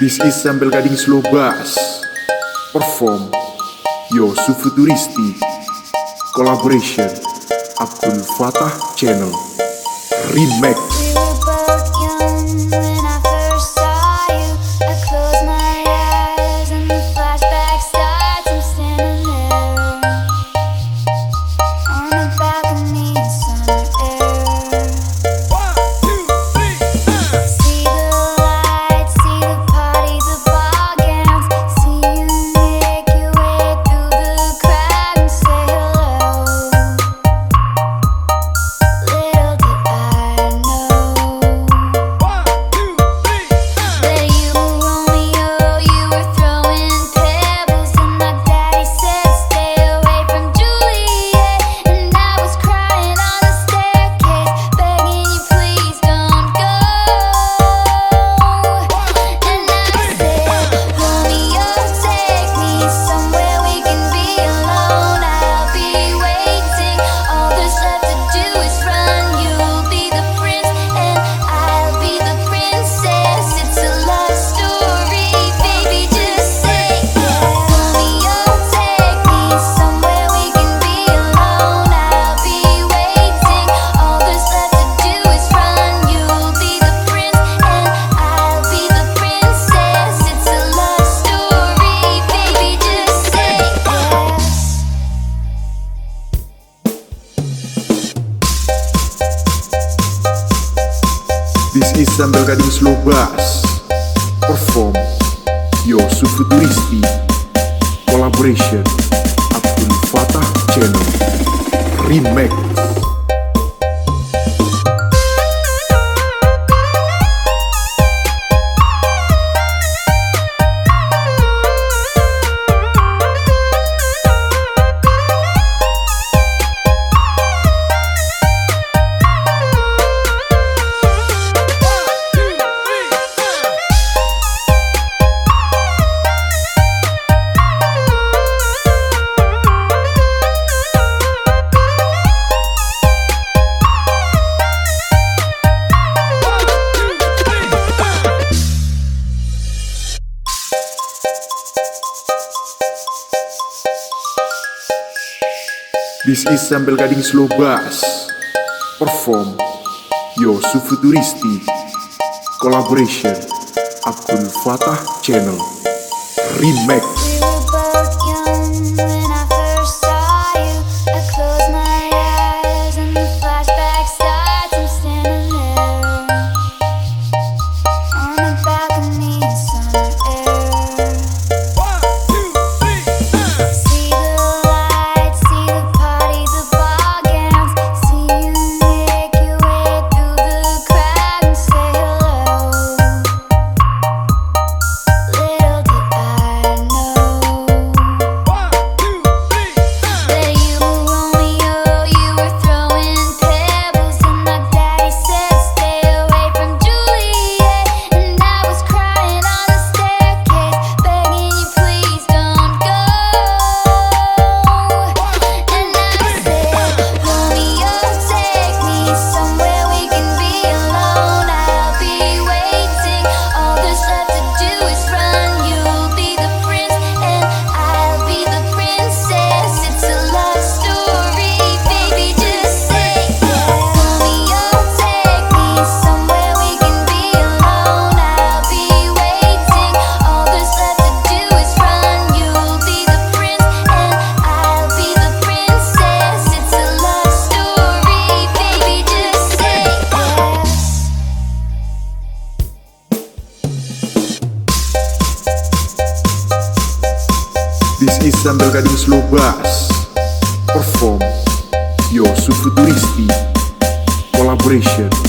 This is Sambel Gading Slow Bass. Perform yosuf Futuristi Collaboration. Abdul Fatah Channel. Remake. Sambal Gading Slow Bass. Perform Yosuf Futuristi Collaboration. Abdul Fatah Channel. Remake This is Sampel Gading Slow Bass. Perform Yosu Futuristi Collaboration Abdul Fatah Channel. Remake sambil kadung slow bass. Perform Yosuf Futuristi Collaboration.